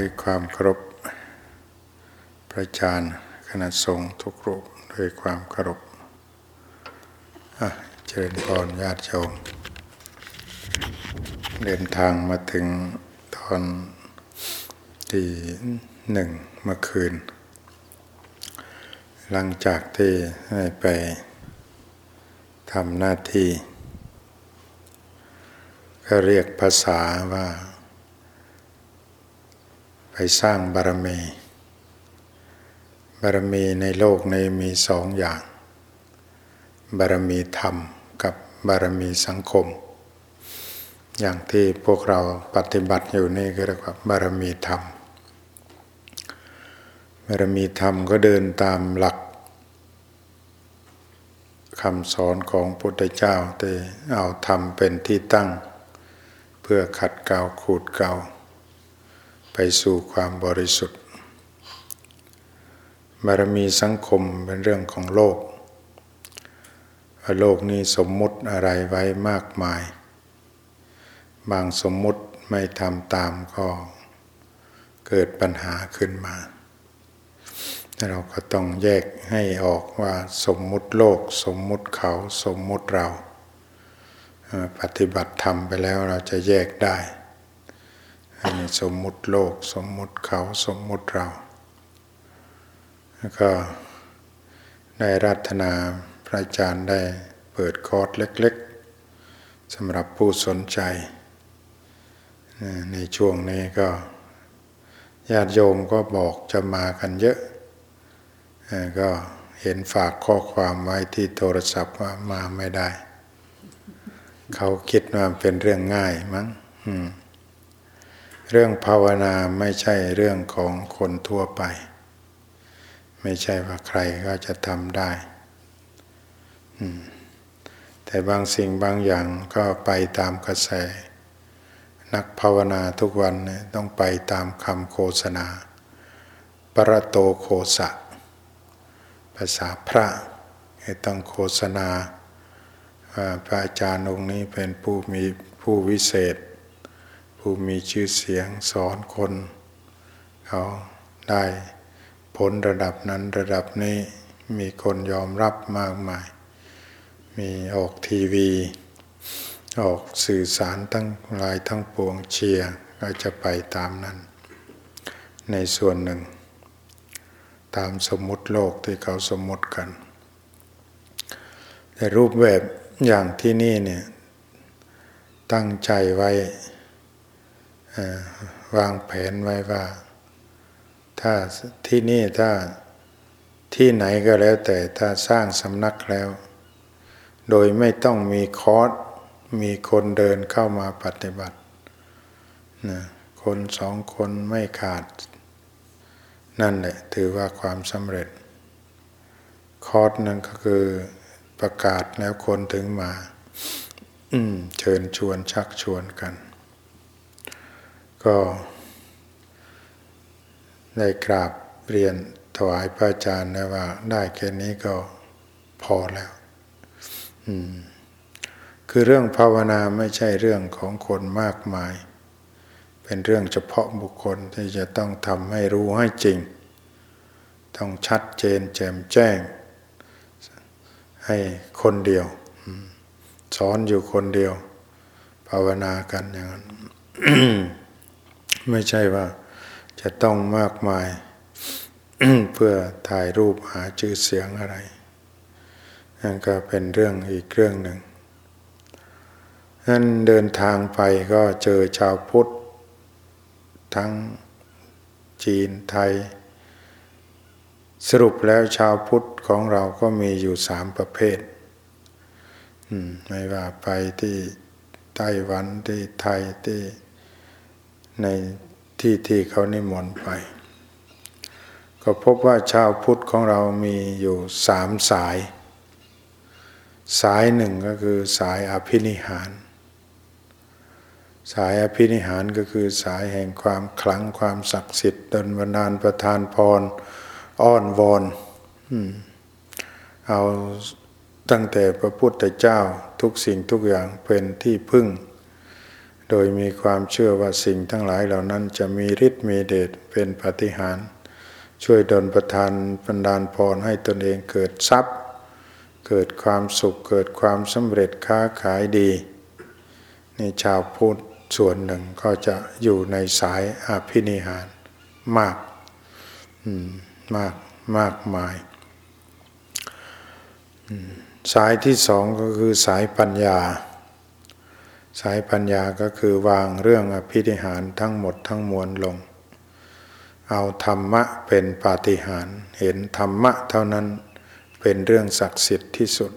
ด้วยความเคารพพระอาจารย์คณะสงฆ์ทุกรูปด้วยความเคารพเจริญพรญาติโยมเดินทางมาถึงตอนที่หนึ่งเมื่อคืน หลังจากที่ให้ไปทำหน้าที่ ก็เรียกภาษาว่า สร้างบารมี บารมีในโลกนี้มีสองอย่าง บารมีธรรมกับบารมีสังคม อย่างที่พวกเราปฏิบัติอยู่นี่ก็เรียกว่าบารมีธรรม บารมีธรรมก็เดินตามหลักคำสอนของพุทธเจ้าแต่เอาธรรมเป็นที่ตั้ง เพื่อขัดเกลาขูดเกลา ไปสู่ความบริสุทธิ์ บารมีสังคมเป็นเรื่องของโลก โลกนี้สมมุติอะไรไว้มากมาย บางสมมุติไม่ทำตามก็เกิดปัญหาขึ้นมาเราก็ต้องแยกให้ออกว่าสมมุติโลก สมมุติเขาสมมุติเรา ปฏิบัติธรรมไปแล้วเราจะแยกได้ สมมุติโลก สมมุติเขาสมมุติเรา แล้วก็ได้รัตนาพระอาจารย์ได้เปิดคอร์สเล็กๆสำหรับผู้สนใจ ในช่วงนี้ก็ญาติโยมก็บอกจะมากันเยอะ ก็เห็นฝากข้อความไว้ที่โทรศัพท์ว่ามาไม่ได้ เขาคิดว่าเป็นเรื่องง่ายมั้ง เรื่องภาวนาไม่ใช่เรื่องของคนทั่วไป ไม่ใช่ว่าใครก็จะทำได้ แต่บางสิ่งบางอย่างก็ไปตามกระแส นักภาวนาทุกวันต้องไปตามคำโฆษณา ปรโตโคสะ ภาษาพระต้องโฆษณาว่าพระอาจารย์องค์นี้เป็นผู้มีผู้วิเศษ ผู้มีชื่อเสียงสอนคน เขาได้ผลระดับนั้นระดับนี้มีคนยอมรับมากมาย มีออกทีวี ออกสื่อสารทั้งลายทั้งปวงเชียร์ก็จะไปตามนั้น ในส่วนหนึ่ง ตามสมมุติโลกที่เขาสมมุติกัน แต่รูปแบบอย่างที่นี่เนี่ยตั้งใจไว้ วางแผนไว้ว่า ถ้าที่นี่ถ้าที่ไหนก็แล้วแต่ถ้าสร้างสำนักแล้ว โดยไม่ต้องมีคอร์สมีคนเดินเข้ามาปฏิบัตินะคนสองคนไม่ขาด นั่นแหละถือว่าความสำเร็จ คอร์สนั่นก็คือประกาศแล้วคนถึงมาอืมเชิญชวนชักชวนกัน ก็ได้กราบเรียนถวายพระอาจารย์นะว่า ได้แค่นี้ก็พอแล้วคือเรื่องภาวนาไม่ใช่เรื่องของคนมากมาย เป็นเรื่องเฉพาะบุคคลที่จะต้องทำให้รู้ให้จริง ต้องชัดเจนแจ่มแจ้ง ให้คนเดียวสอนอยู่คนเดียว ภาวนากันอย่างนั้น ไม่ใช่ว่าจะต้องมากมาย เพื่อถ่ายรูปหาชื่อเสียงอะไรนั่นก็เป็นเรื่องอีกเรื่องหนึ่งนั้นเดินทางไปก็เจอชาวพุทธ ทั้งจีนไทย สรุปแล้วชาวพุทธของเราก็มีอยู่สามประเภทไม่ว่าไปที่ไต้หวันที่ไทยที่ ในที่ที่เขานิมนต์ไป ก็พบว่าชาวพุทธของเรามีอยู่สามสาย สายหนึ่งก็คือสายอภินิหาร สายอภินิหารก็คือสายแห่งความคลังความศักดิ์สิทธิ์ดลบันดาลประทานพรอ้อนวอนเอาตั้งแต่พระพุทธเจ้าทุกสิ่งทุกอย่างเป็นที่พึ่ง โดยมีความเชื่อว่าสิ่งทั้งหลายเหล่านั้นจะมีฤทธิ์มีเดชเป็นปฏิหารช่วยดลประทานบันดาลพรให้ตนเองเกิดทรัพย์ เกิดความสุขเกิดความสำเร็จค้าขายดีนี่ชาวพุทธส่วนหนึ่งก็จะอยู่ในสายอภินิหารมากมากมากมาย สายที่สองก็คือสายปัญญา สายปัญญาก็คือวางเรื่องอภินิหารทั้งหมดทั้งมวลลง เอาธรรมะเป็นปาฏิหาริย์เห็นธรรมะเท่านั้นเป็นเรื่องศักดิ์สิทธิ์ที่สุด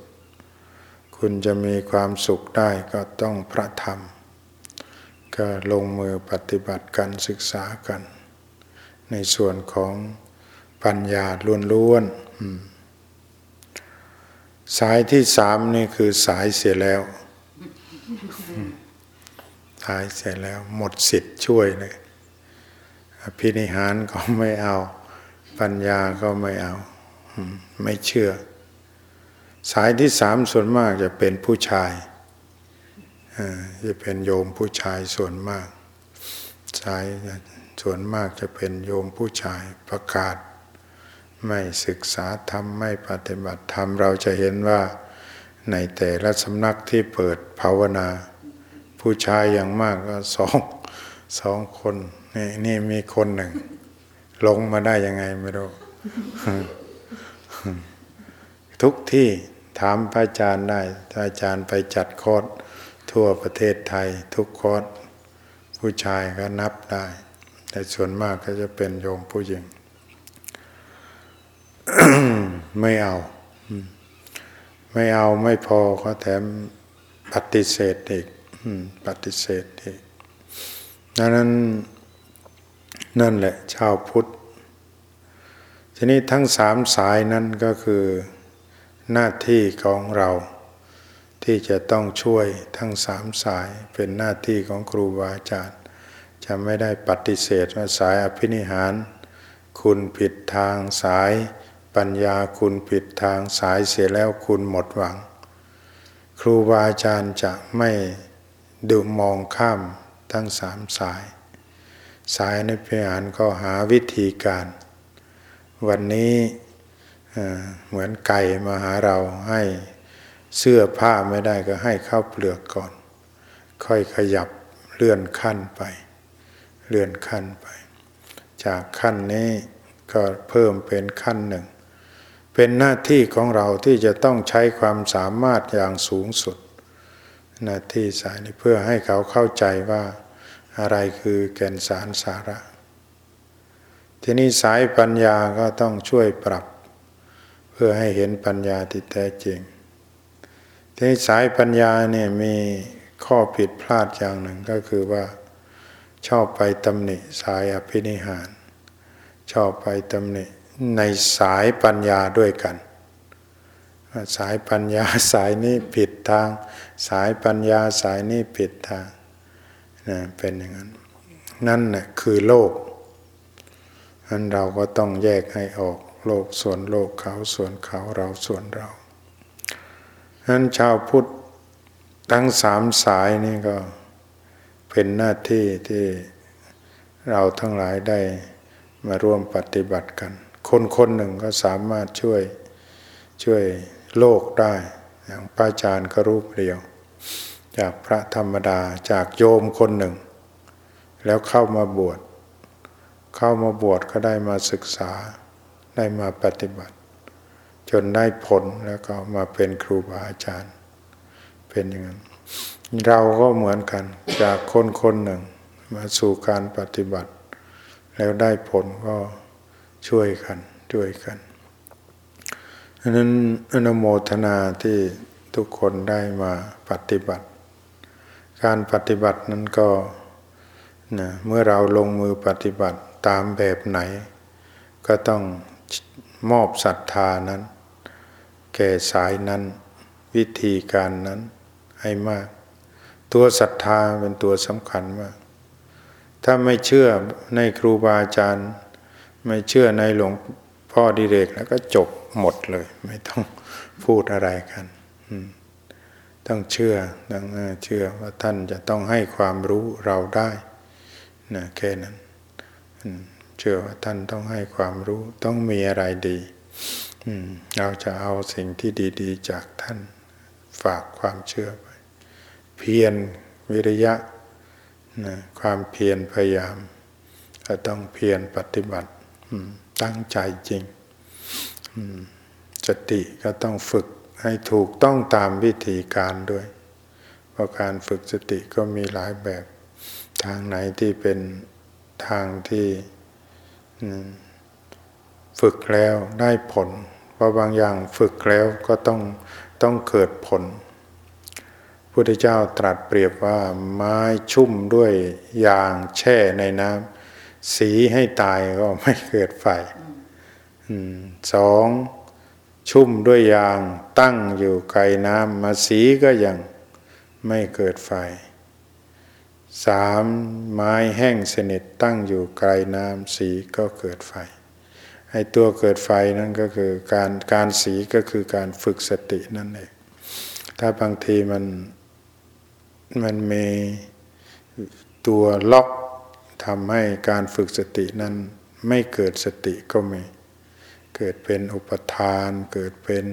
คุณจะมีความสุขได้ก็ต้องพระธรรม ก็ลงมือปฏิบัติกันศึกษากัน ในส่วนของปัญญาล้วนๆสายที่สามนี่คือสายเสียแล้ว สายเสียแล้วหมดสิทธิ์ช่วยเลยพินิหารก็ไม่เอา ปัญญาก็ไม่เอา ไม่เชื่อ สายที่สามส่วนมากจะเป็นผู้ชายจะเป็นโยมผู้ชายส่วนมาก สายส่วนมากจะเป็นโยมผู้ชายประกาศ ไม่ศึกษาธรรม ไม่ปฏิบัติธรรม เราจะเห็นว่า ในแต่ละสำนักที่เปิดภาวนา ผู้ชายอย่างมากก็สองสองคนนี่นี่มีคนหนึ่ง ลงมาได้ยังไงไม่รู้ ทุกที่ถามพระอาจารย์ได้อาจารย์ไปจัดคอร์สทั่วประเทศไทย ทุกคอร์สผู้ชายก็นับได้ แต่ส่วนมากก็จะเป็นโยมผู้หญิง ไม่เอา ไม่เอาไม่พอก็แถมปฏิเสธอีกปฏิเสธอีกดังนั้นนั่นแหละชาวพุทธ ทีนี้ทั้งสามสายนั้นก็คือหน้าที่ของเรา ที่จะต้องช่วยทั้งสามสายเป็นหน้าที่ของครูบาอาจารย์จะไม่ได้ปฏิเสธว่าสายอภินิหาร คุณผิดทางสาย ปัญญาคุณผิดทางสายเสียแล้วคุณหมดหวัง ครูบาอาจารย์จะไม่ดูมองข้ามทั้งสามสาย สายนิพพานก็หาวิธีการ วันนี้เหมือนไก่มาหาเราให้เสื้อผ้าไม่ได้ก็ให้ข้าวเปลือกก่อน ค่อยขยับเลื่อนขั้นไป เลื่อนขั้นไป จากขั้นนี้ก็เพิ่มเป็นขั้นหนึ่ง เป็นหน้าที่ของเราที่จะต้องใช้ความสามารถอย่างสูงสุด หน้าที่สายนี้เพื่อให้เขาเข้าใจว่าอะไรคือแก่นสารสาระ ทีนี้สายปัญญาก็ต้องช่วยปรับ เพื่อให้เห็นปัญญาที่แท้จริง ทีนี้สายปัญญาเนี่ยมีข้อผิดพลาดอย่างหนึ่งก็คือว่า ชอบไปตำหนิสายอภินิหาร ชอบไปตำหนิ ในสายปัญญาด้วยกัน สายปัญญาสายนี้ผิดทาง สายปัญญาสายนี้ผิดทางนะเป็นอย่างนั้น นั่นแหละคือโลกนั้นเราก็ต้องแยกให้ออกโลกส่วนโลกเขาส่วนเขาเราส่วนเรานั้นชาวพุทธทั้งสามสายนี่ก็เป็นหน้าที่ที่เราทั้งหลายได้มาร่วมปฏิบัติกัน คนคนหนึ่งก็สามารถช่วยช่วยโลกได้อย่างพระอาจารย์ก็รูปเดียว จากพระธรรมดาจากโยมคนหนึ่ง แล้วเข้ามาบวช เข้ามาบวชก็ได้มาศึกษาได้มาปฏิบัติ จนได้ผลแล้วก็มาเป็นครูบาอาจารย์ เป็นอย่างนั้น เราก็เหมือนกันจากคนคนหนึ่ง มาสู่การปฏิบัติ แล้วได้ผลก็ ช่วยกันช่วยกันดังนั้นอนโมทนาที่ทุกคนได้มาปฏิบัติ การปฏิบัตินั้นก็นะเมื่อเราลงมือปฏิบัติตามแบบไหน ก็ต้องมอบศรัทธานั้น แก่สายนั้น วิธีการนั้นให้มาก ตัวศรัทธาเป็นตัวสำคัญมาก ถ้าไม่เชื่อในครูบาอาจารย์ ไม่เชื่อในหลวงพ่อดิเรกแล้วก็จบหมดเลย ไม่ต้องพูดอะไรกันต้องเชื่อต้องเชื่อว่าท่านจะต้องให้ความรู้เราได้นะแค่นั้นเชื่อว่าท่านต้องให้ความรู้ต้องมีอะไรดีเราจะเอาสิ่งที่ดี ๆ จากท่านฝากความเชื่อไป เพียรวิริยะนะความเพียรพยายาม ก็ต้องเพียรปฏิบัติ ตั้งใจจริงสติก็ต้องฝึกให้ถูกต้องตามวิธีการด้วย เพราะการฝึกสติก็มีหลายแบบ ทางไหนที่เป็นทางที่ฝึกแล้วได้ผล เพราะบางอย่างฝึกแล้วก็ต้องต้องเกิดผลพุทธเจ้าตรัสเปรียบว่าไม้ชุ่มด้วยยางแช่ในน้ำ สีให้ตายก็ไม่เกิดไฟสองชุ่มด้วยยางตั้งอยู่ไกลน้ำมาสีก็ยังไม่เกิดไฟสามไม้แห้งสนิทตั้งอยู่ไกลน้ำสีก็เกิดไฟไอ้ตัวเกิดไฟนั่นก็คือการการสีก็คือการฝึกสตินั่นเองถ้าบางทีมันมันมีตัวล็อก ทำให้การฝึกสตินั้นไม่เกิดสติก็มี เกิดเป็นอุปทาน เกิดเป็น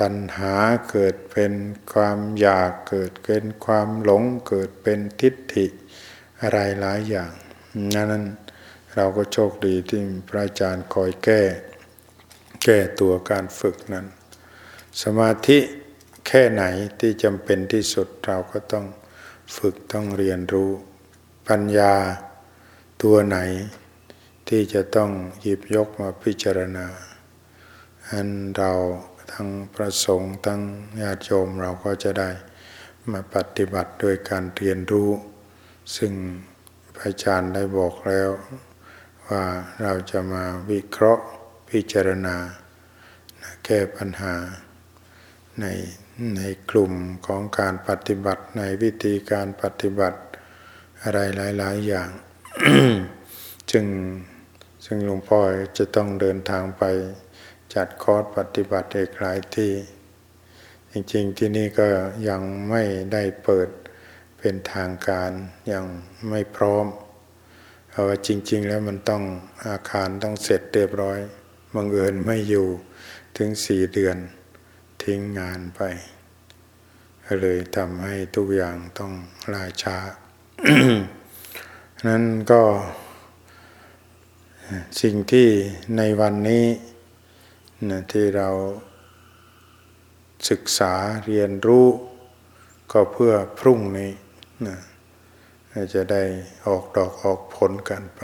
ตัณหา เกิดเป็นความอยาก เกิดเป็นความหลง เกิดเป็นทิฏฐิอะไรหลายอย่างนั้นเราก็โชคดีที่พระอาจารย์คอยแก้ แก้ตัวการฝึกนั้น สมาธิแค่ไหนที่จำเป็นที่สุดเราก็ต้องฝึกต้องเรียนรู้ ปัญญาตัวไหน ที่จะต้องหยิบยกมาพิจารณา อันเราทั้งประสงค์ทั้งญาติโยมเราก็จะได้มาปฏิบัติโดยการเรียนรู้ ซึ่งพระอาจารย์ได้บอกแล้ว ว่าเราจะมาวิเคราะห์พิจารณา แก้ปัญหา ในในกลุ่มของการปฏิบัติในวิธีการปฏิบัติ อะไรหลายๆอย่าง จึงซึ่งหลวงพ่อจะต้องเดินทางไปจัดคอร์สปฏิบัติเอกหลายที่ จริงๆที่นี่ก็ยังไม่ได้เปิดเป็นทางการยังไม่พร้อมเพราะว่าจริง ๆ แล้วมันต้องอาคารต้องเสร็จเรียบร้อยบังเอิญไม่อยู่ถึงสี่เดือนทิ้งงานไป เลยทำให้ทุกอย่างต้องล่าช้า นั้นก็สิ่งที่ในวันนี้นะที่เราศึกษาเรียนรู้ก็เพื่อพรุ่งนี้นะจะได้ออกดอกออกผลกันไป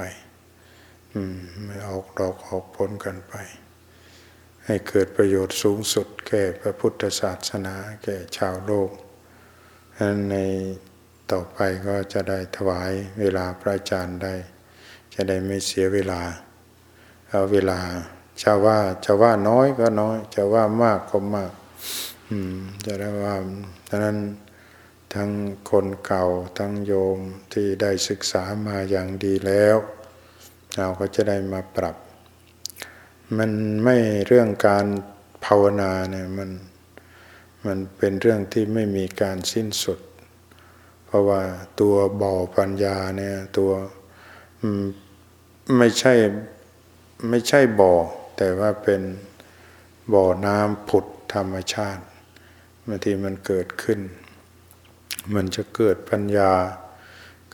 ไม่ออกดอกออกผลกันไป ให้เกิดประโยชน์สูงสุด แก่พระพุทธศาสนาแก่ชาวโลกนั้นใน ต่อไปก็จะได้ถวายเวลาพระอาจารย์ได้ จะได้ไม่เสียเวลา เอาเวลาจะว่าจะว่าน้อยก็น้อย จะว่ามากก็มาก อืม จะได้ว่าดังนั้นทั้งคนเก่าทั้งโยมที่ได้ศึกษามาอย่างดีแล้ว เราก็จะได้มาปรับ มันไม่เรื่องการภาวนาเนี่ยมันมันเป็นเรื่องที่ไม่มีการสิ้นสุด เพราะว่าตัวบ่อปัญญาเนี่ยตัวไม่ใช่ไม่ใช่บ่อ แต่ว่าเป็นบ่อน้ำผุดธรรมชาติบางทีมันเกิดขึ้น มันจะเกิดปัญญา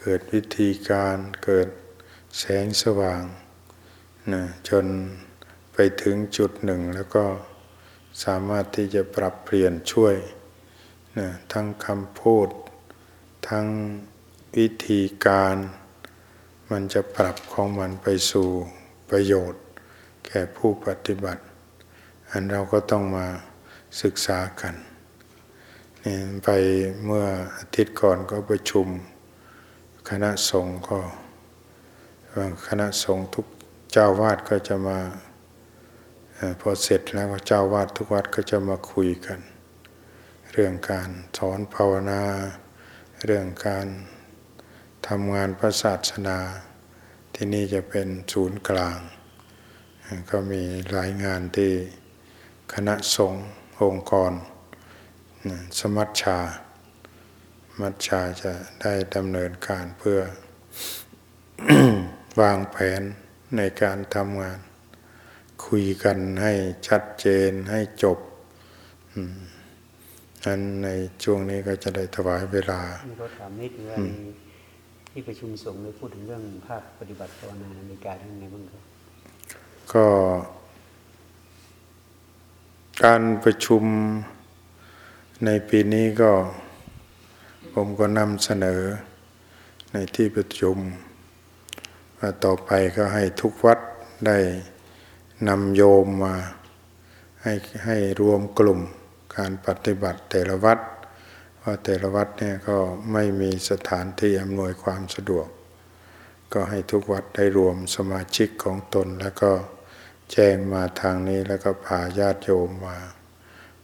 เกิดวิธีการเกิดแสงสว่างนะจนไปถึงจุดหนึ่งแล้วก็สามารถที่จะปรับเปลี่ยนช่วยนะทั้งคำพูด ทั้งวิธีการ มันจะปรับของมันไปสู่ประโยชน์ แก่ผู้ปฏิบัติ อันเราก็ต้องมาศึกษากันนี่ไปเมื่ออาทิตย์ก่อนก็ประชุม คณะสงฆ์ก็คณะสงฆ์ทุกเจ้าวาดก็จะมาพอเสร็จแล้วเจ้าวาดทุกวัดก็จะมาคุยกัน เรื่องการสอนภาวนา เรื่องการทำงานพระศาสนา ที่นี่จะเป็นศูนย์กลาง ก็มีหลายงานที่คณะสงฆ์องค์กร สมัชชา มัชชาจะได้ดำเนินการเพื่อวางแผนในการทำงาน คุยกันให้ชัดเจนให้จบ นั้นในช่วงนี้ก็จะได้ถวายเวลามีรถถามนิดนึงว่าในที่ประชุมสงฆ์ได้พูดถึงเรื่องภาคปฏิบัติภาวนาในอเมริกาทั้งไงบ้างครับก็ การประชุมในปีนี้ก็ ผมก็นำเสนอในที่ประชุมว่าต่อไปก็ให้ทุกวัดได้นำโยมมาให้ให้รวมกลุ่ม การปฏิบัติแต่ละวัดว่าแต่ละวัดเนี่ยก็ไม่มีสถานที่อำนวยความสะดวก ก็ให้ทุกวัดได้รวมสมาชิกของตน แล้วก็แจ้งมาทางนี้แล้วก็พาญาติโยมมา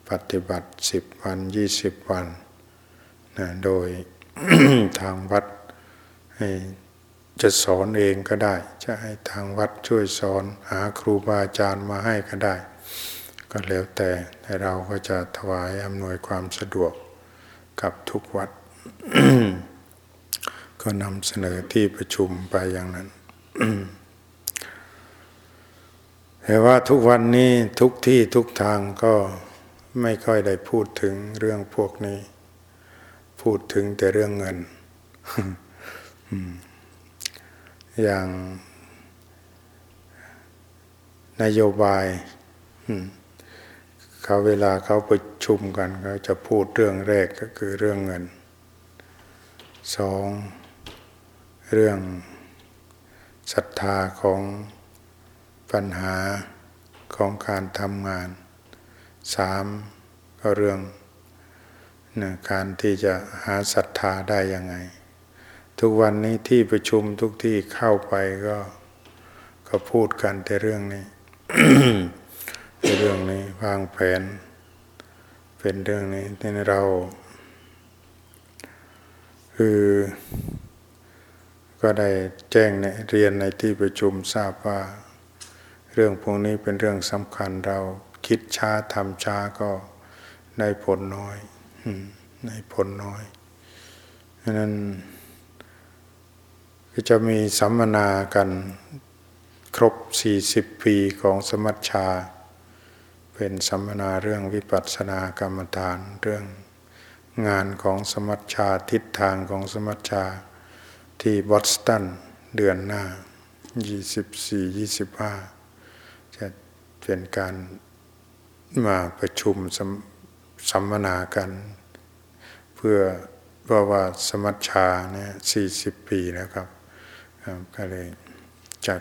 ปฏิบัติสิบวันยี่สิบวันนะโดยทางวัดให้จะสอนเองก็ได้ จะให้ทางวัดช่วยสอนหาครูบาอาจารย์มาให้ก็ได้ ก็แล้วแต่แต่เราก็จะถวายอำนวยความสะดวกกับทุกวัด ก็นำเสนอที่ประชุมไปอย่างนั้น แต่ว่าทุกวันนี้ทุกที่ทุกทางก็ไม่ค่อยได้พูดถึงเรื่องพวกนี้ พูดถึงแต่เรื่องเงิน อย่างนโยบาย อืม เขาเวลาเขาประชุมกันเขาจะพูดเรื่องแรกก็คือเรื่องเงินสองเรื่องศรัทธาของปัญหาของการทำงานสามก็เรื่องนะการที่จะหาศรัทธาได้ยังไง ทุกวันนี้ที่ประชุมทุกที่เข้าไปก็ก็พูดกันแต่เรื่องนี้ เรื่องนี้วางแผน เป็นเรื่องนี้ที่เรา คือก็ได้แจ้งในเรียนในที่ประชุมทราบว่า เรื่องพวกนี้เป็นเรื่องสำคัญเราคิดช้าทำช้าก็ได้ผลน้อยได้ผลน้อยฉะนั้นก็จะมีสัมมนากันครบ 40 ปีของสมัชชา เป็นสัมมนาเรื่องวิปัสสนากรรมฐานเรื่องงานของสมัชชาทิศทางของสมัชชาที่บอสตันเดือนหน้า 24-25 จะเป็นการมาประชุมสสัมมนากัน เพื่อเพราะว่าสมัชชาเนี่ย40 ปีแล้วครับครับก็เลยจัด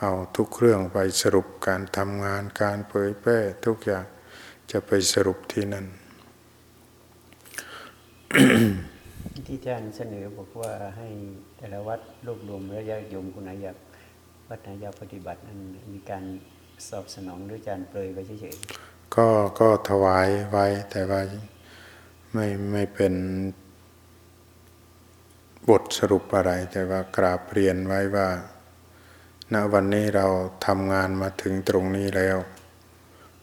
เอาทุกเรื่องไปสรุปการทำงานการเผยแพร่ทุกอย่างจะไปสรุปที่นั่น ที่อาจารย์เสนอบอกว่าให้แต่ละวัดรวบรวมระยะโยมคนไหนอยากวัดไหนอยากปฏิบัตินั้นมีการสอบสนองหรืออาจารย์เปรยไว้เฉยก็ก็ถวายไว้แต่ว่าไม่ไม่เป็นบทสรุปอะไร แต่ว่ากราบเรียนไว้ว่า ณวันนี้เราทำงานมาถึงตรงนี้แล้ว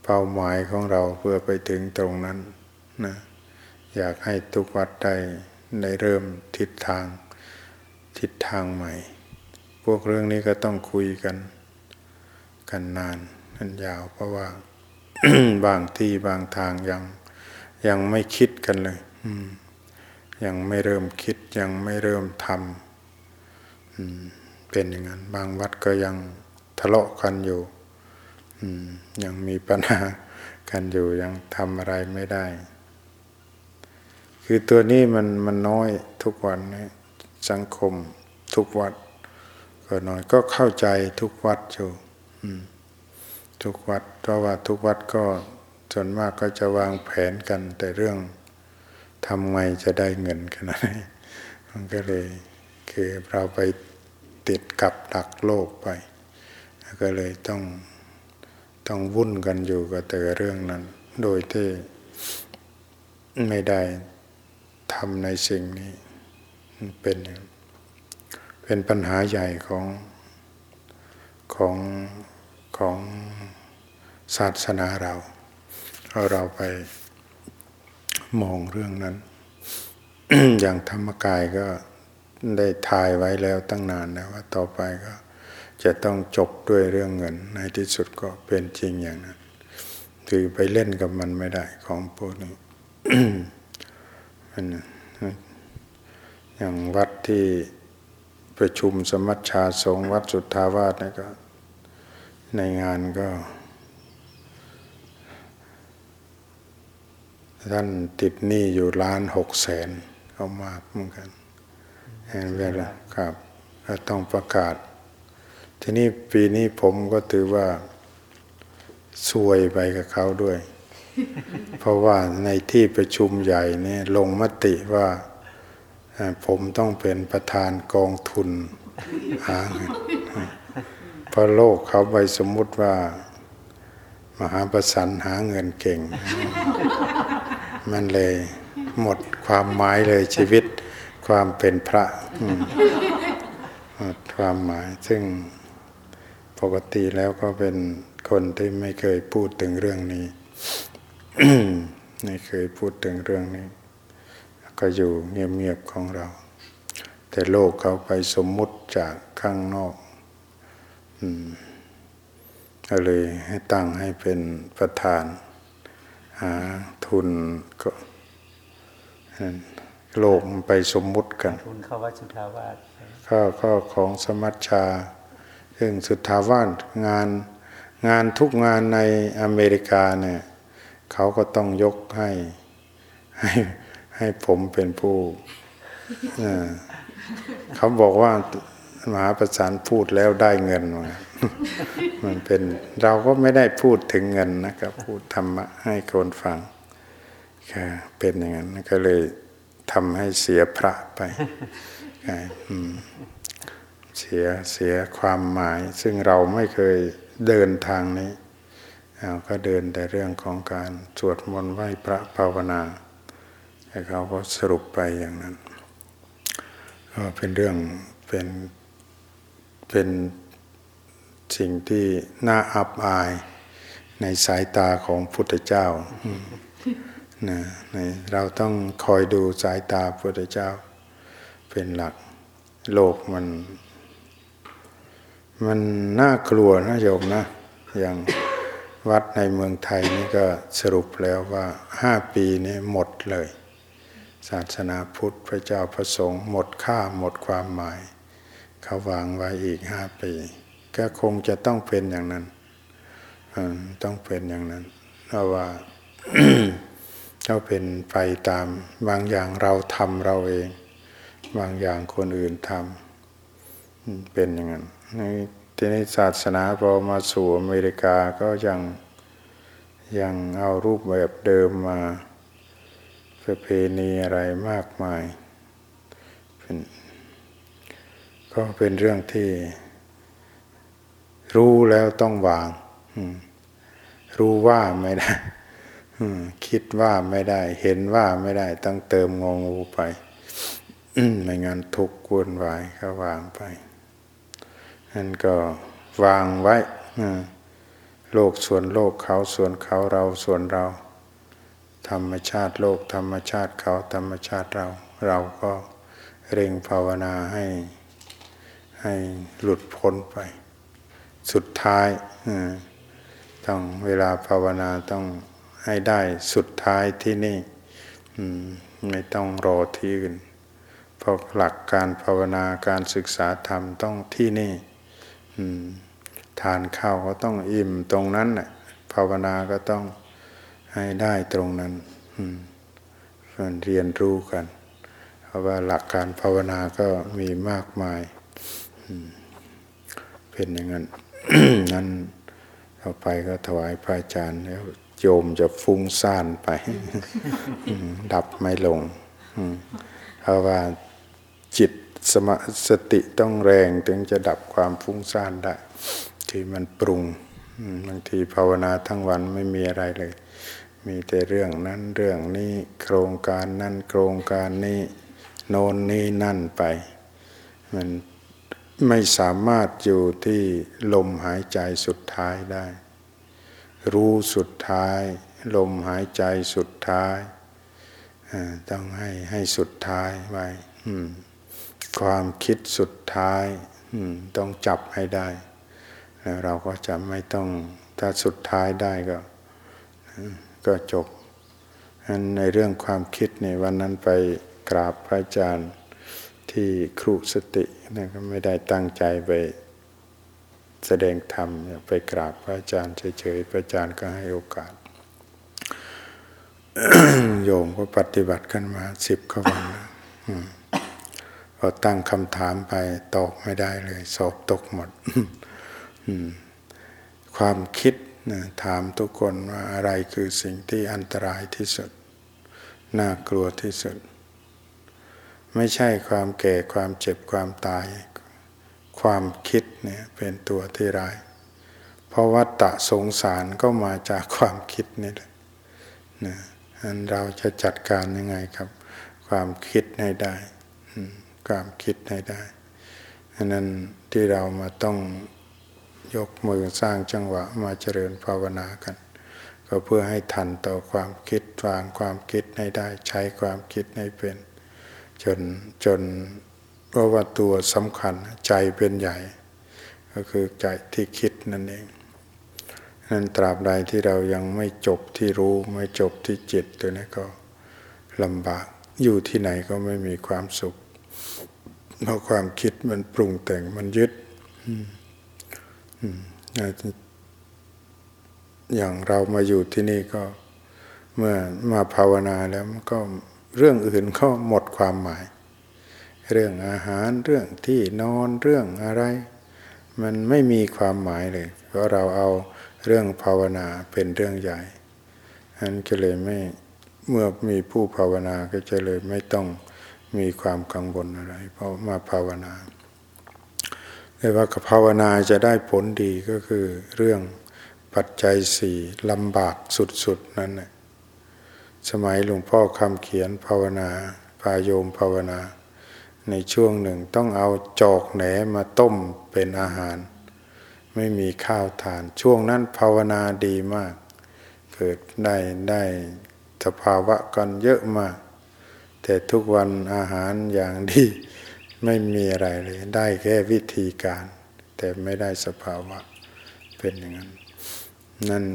เป้าหมายของเราเพื่อไปถึงตรงนั้นนะอยากให้ทุกวัดได้ได้เริ่มทิศทางทิศทางใหม่ พวกเรื่องนี้ก็ต้องคุยกันกันนานนันยาว เพราะว่าบางที่บางทางยังยังไม่คิดกันเลยยังไม่เริ่มคิดยังไม่เริ่มทำ เป็นอย่างนั้น บางวัดก็ยังทะเลาะกันอยู่ยังมีปัญหากันอยู่ยังทำอะไรไม่ได้ คือตัวนี้มันมันน้อยทุกวันนี้สังคมทุกวัด ก็น้อยก็เข้าใจทุกวัดอยู่ทุกวัด เพราะว่าทุกวัดก็ส่วนมากก็จะวางแผนกัน แต่เรื่องทำไงจะได้เงินขนาดนี้มันก็เลย คือเราไป ติดกับดักโลกไป ก็เลยต้องต้องวุ่นกันอยู่กับแต่เรื่องนั้น โดยที่ไม่ได้ทำในสิ่งนี้เป็นเป็นปัญหาใหญ่ของของของศาสนาเราเอาเราไปมองเรื่องนั้น อย่างธรรมกายก็ ได้ทายไว้แล้วตั้งนานแล้วว่าต่อไปก็จะต้องจบด้วยเรื่องเงิน ในที่สุดก็เป็นจริงอย่างนั้น คือไปเล่นกับมันไม่ได้ของพวกนี้มันอย่างวัดที่ประชุมสมัชชาสงฆ์วัดสุทธาวาสนี่ก็ ในงานก็ ท่านติดหนี้อยู่ล้านหกแสนก็มากเหมือนกัน เห็นเวลาครับก็ต้องประกาศ ทีนี้ปีนี้ผมก็ถือว่าซวยไปกับเขาด้วย เพราะว่าในที่ประชุมใหญ่เนี่ยลงมติว่าผมต้องเป็นประธานกองทุนหาเงินเพราะโลกเขาไปสมมุติว่า มหาประสันหาเงินเก่ง มันเลยหมดความหมายเลยชีวิต ความเป็นพระความหมายซึ่งปกติแล้วก็เป็นคนที่ไม่เคยพูดถึงเรื่องนี้ ไม่เคยพูดถึงเรื่องนี้ ก็อยู่เงียบๆของเรา แต่โลกเขาไปสมมุติจากข้างนอกอืมก็เลยให้ตั้งให้เป็นประธาน หาทุนก็ โลกมันไปสมมุติกันทุนเข้าวัดสุทธาวาสข้อข้อของสมัชชา ซึ่งสุทธาวาสงานงานทุกงานในอเมริกาเนี่ยเขาก็ต้องยกให้ให้ให้ผมเป็นผู้เอ่อเขาบอกว่ามหาประสานพูดแล้วได้เงินมามันเป็นเราก็ไม่ได้พูดถึงเงินนะครับ พูดธรรมะให้คนฟังแค่เป็นอย่างนั้นก็เลย ทำให้เสียพระไปใช่อืมเสียเสียความหมาย ซึ่งเราไม่เคยเดินทางนี้เราก็เดินแต่เรื่องของการสวดมนต์ไหว้พระภาวนาแต่เขาก็สรุปไปอย่างนั้น ก็เป็นเรื่องเป็นเป็นสิ่งที่น่าอับอายในสายตาของพุทธเจ้า นะเราต้องคอยดูสายตาพระพุทธเจ้าเป็นหลักโลกมัน มันน่ากลัวนะโยมนะ อย่างวัดในเมืองไทยนี่ก็สรุปแล้วว่าห้าปีนี้หมดเลย ศาสนาพุทธพระเจ้าพระสงฆ์หมดค่าหมดความหมาย เขาวางไว้อีกห้าปี ก็คงจะต้องเป็นอย่างนั้นต้องเป็นอย่างนั้นเพราะว่า ก็เป็นไปตามบางอย่างเราทำเราเอง บางอย่างคนอื่นทำเป็นอย่างนั้นในทีนี้ศาสนาพอมาสู่อเมริกาก็ยังยังเอารูปแบบเดิมมาประเพณีอะไรมากมายเป็นก็เป็นเรื่องที่ รู้แล้วต้องวาง รู้ว่าไม่ได้ คิดว่าไม่ได้ เห็นว่าไม่ได้ ต้องเติมงงูไปไม่งั้นทุกข์วุ่นวายก็วางไปนั่นก็วางไว้โลกส่วนโลกเขาส่วนเขาเราส่วนเรา ธรรมชาติโลกธรรมชาติเขาธรรมชาติเรา เราก็เร่งภาวนาให้ให้หลุดพ้นไป สุดท้ายต้องเวลาภาวนาต้อง ให้ได้สุดท้ายที่นี่ไม่ต้องรอที่อื่น เพราะหลักการภาวนาการศึกษาธรรมต้องที่นี่ทานข้าวก็ต้องอิ่มตรงนั้นน่ะภาวนาก็ต้องให้ได้ตรงนั้นเรียนรู้กัน เพราะว่าหลักการภาวนาก็มีมากมาย เป็นอย่างนั้นนั้นต่อไปก็ถวายพระอาจารย์แล้ว โยมจะฟุ้งซ่านไป ดับไม่ลงเพราะว่าจิตสมาสติต้องแรงถึงจะดับความฟุ้งซ่านได้ ที่มันปรุงบางทีภาวนาทั้งวันไม่มีอะไรเลย มีแต่เรื่องนั้นเรื่องนี้โครงการนั่นโครงการนี้โน่นนี่นั่นไป มันไม่สามารถอยู่ที่ลมหายใจสุดท้ายได้ รู้สุดท้าย ลมหายใจสุดท้ายต้องให้ให้สุดท้ายไว้ความคิดสุดท้ายต้องจับให้ได้ แล้วเราก็จะไม่ต้องถ้าสุดท้ายได้ก็ ก็จบอันในเรื่องความคิดเนี่ยวันนั้นไปกราบพระอาจารย์ที่ครูสตินะก็ไม่ได้ตั้งใจไป แสดงธรรมไปกราบพระอาจารย์เฉยๆ พระอาจารย์ก็ให้โอกาส โยมก็ปฏิบัติกันมาสิบกว่าวันพอตั้งคำถามไปตอบไม่ได้เลย สอบตกหมดความคิดถามทุกคนว่าอะไรคือสิ่งที่อันตรายที่สุด น่ากลัวที่สุด ไม่ใช่ความแก่ความเจ็บความตาย ความคิดเนี่ยเป็นตัวที่ร้าย เพราะวัตตะสงสารก็มาจากความคิดนี่แหละนะอันเราจะจัดการยังไงครับ ความคิดให้ได้ ความคิดให้ได้อันนั้นที่เรามาต้องยกมือสร้างจังหวะมาเจริญภาวนากัน ก็เพื่อให้ทันต่อความคิดวางความคิดให้ได้ ใช้ความคิดให้เป็น จนจน เพราะว่าตัวสำคัญใจเป็นใหญ่ ก็คือใจที่คิดนั่นเองนั้นตราบใดที่เรายังไม่จบที่รู้ไม่จบที่จิตตัวนี้ก็ลำบากอยู่ที่ไหนก็ไม่มีความสุขเพราะความคิดมันปรุงแต่งมันยึดอืมอืมอย่างเรามาอยู่ที่นี่ก็เมื่อมาภาวนาแล้วมันก็เรื่องอื่นก็หมดความหมาย เรื่องอาหารเรื่องที่นอนเรื่องอะไร มันไม่มีความหมายเลย เพราะเราเอาเรื่องภาวนาเป็นเรื่องใหญ่อันก็เลยไม่เมื่อมีผู้ภาวนาก็จะเลยไม่ต้องมีความกังวลอะไร เพราะมาภาวนาแต่ว่าภาวนาจะได้ผลดีก็คือเรื่องปัจจัยสี่ลำบากสุดๆนั้นนะสมัยหลวงพ่อคำเขียนภาวนาพาโยมภาวนา ในช่วงหนึ่งต้องเอาจอกแหนมาต้มเป็นอาหาร ไม่มีข้าวทาน ช่วงนั้นภาวนาดีมาก เกิดได้ได้สภาวะกันเยอะมาก แต่ทุกวันอาหารอย่างดีไม่มีอะไรเลย ได้แค่วิธีการ แต่ไม่ได้สภาวะเป็นอย่างนั้น นั่น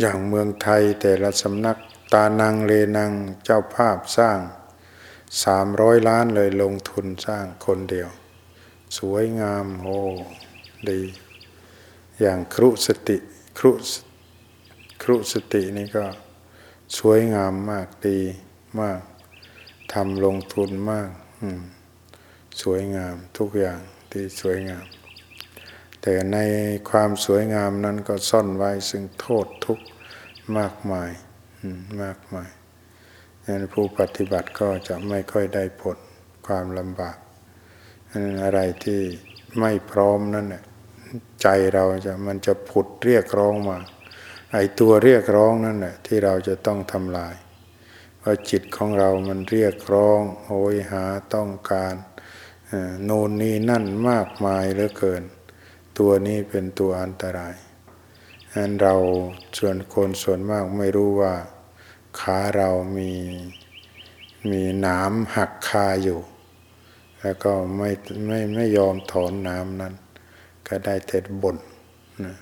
อย่างเมืองไทยแต่ละสำนักตานังเลนังเจ้าภาพสร้าง สามร้อยล้านเลยลงทุนสร้างคนเดียว สวยงามโอ้ดี อย่างครุสติครุครุสตินี่ก็สวยงามมากดีมากทำลงทุนมากอืมสวยงามทุกอย่างที่สวยงาม แต่ในความสวยงามนั้นก็ซ่อนไว้ซึ่งโทษทุกข์มากมายอืมมากมาย นั้นผู้ปฏิบัติก็จะไม่ค่อยได้ผลความลำบากนั้นอะไรที่ไม่พร้อมนั่นแหละใจเราจะมันจะผุดเรียกร้องมา ไอตัวเรียกร้องนั่นแหละที่เราจะต้องทำลาย เพราะจิตของเรามันเรียกร้องโหยหาต้องการโน่นนี่นั่นมากมายเหลือเกิน ตัวนี้เป็นตัวอันตรายนั้นเราส่วนคนส่วนมากไม่รู้ว่า ขาเรามีมีหนามหักคาอยู่ แล้วก็ไม่ไม่ไม่ยอมถอนน้ำนั้น ก็ได้แต่บ่นนะ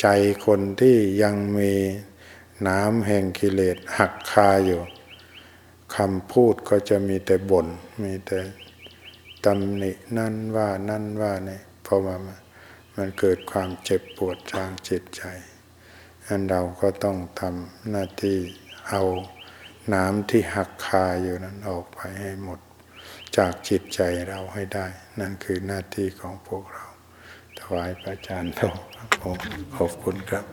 ใจคนที่ยังมีน้ำแห่งกิเลสหักคาอยู่คำพูดก็จะมีแต่บ่นมีแต่ตำหนินั่นว่านั่นว่านี่เพราะว่ามันเกิดความเจ็บปวดทางจิตใจ เราก็ต้องทำหน้าที่เอาน้ำที่หักคาอยู่นั้นออกไปให้หมด จากจิตใจเราให้ได้ นั่นคือหน้าที่ของพวกเรา ถวายพระอาจารย์โตครับผมขอบคุณครับ